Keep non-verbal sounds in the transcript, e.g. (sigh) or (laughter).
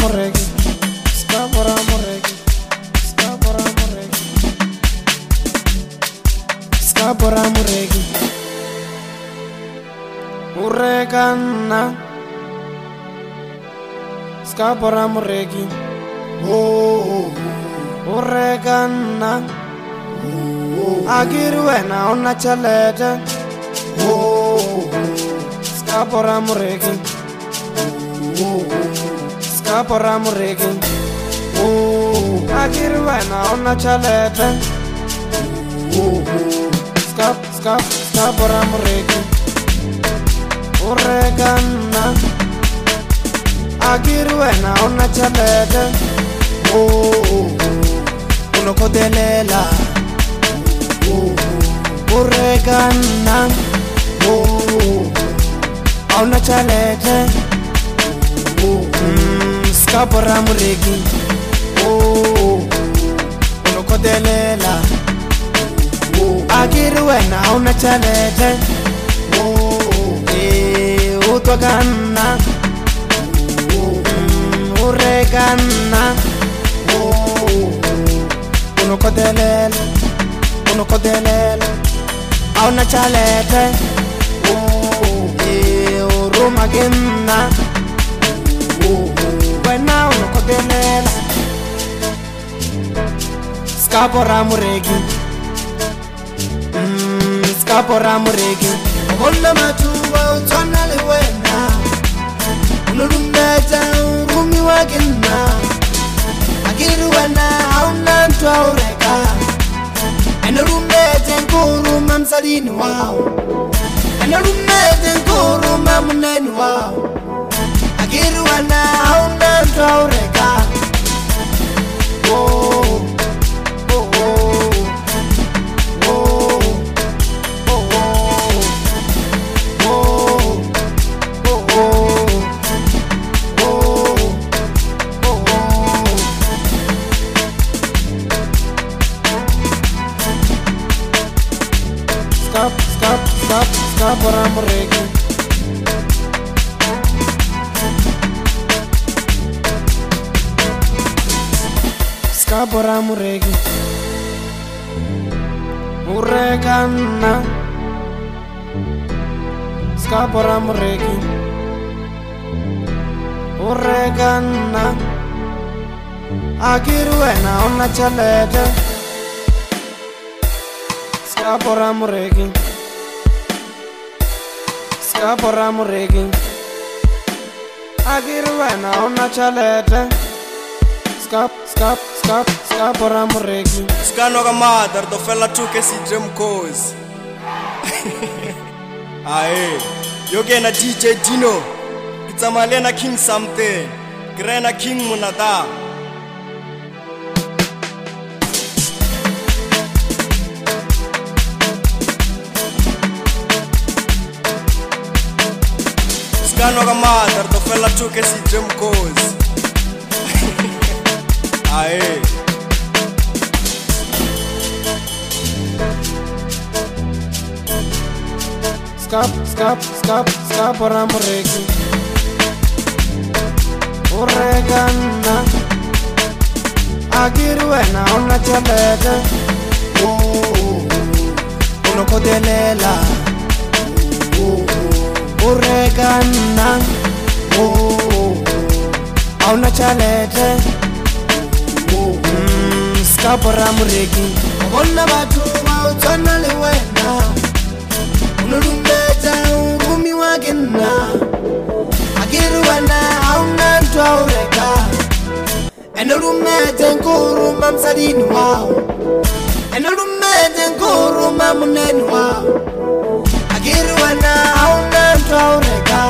amo reggae, Skapar amo reggae, Skapar amo reggae, Skapar amo reggae. Mureganna, Skapar amo reggae, oh, Mureganna, Agirwena onna chalete, oh, oh. Skapar amo reggae, oh na porra murrigin uh, Ajir wena onna chalepe. Uh, uh, skap, skap, skap porra murrigin Urreganna Ajir wena onna chalepe. Unokotelela Urreganna Onna chalepe. Urreganna kapora mureki oh unokotelela oh akiri wena oh, eh, oh, mm, oh, a na oh eh, u twa ka nna u oh na oh uruma ke nkenela skapo ra moreki mm, skapo ra moreki gonna mathuba o tshwana le wena. Lolumeta rumiwa ke nna a ke re wena ga o nna ntho a o reka ene rumete nkoruma mosadini wao ene rumete nkoruma moneni wao. América. Skapora muregi Muregana Skapora muregi Muregana Agiruena onna chalete Skapora muregi Skapora muregi ka borra moreki. Akere wena o na tšhelete ska borra moreki. Ska noka mata re to fela tuke sedre mokgosi (laughs) ae yo ke ena dj dino. Ke tsamaya le ena king something. Ke ra ena king monatang ano kamadha ri to fela 2 ke cj mkozi ae Скап, скап, скап, скап, рамреки Уреганна Агируена, он на челега Уно коделела Уно коделела o reka nna oh, o a ona tšhalete mm, ska pora moreki gonna batho ba o tshwana le wena. O ne lumetsa o gomiwa ke nna. A ke re wena ga o nna ntho a o reka ene lumetse nkoruma msadini wao. Ene lumetse nkoruma muneni wao. Akiri wena auna Flores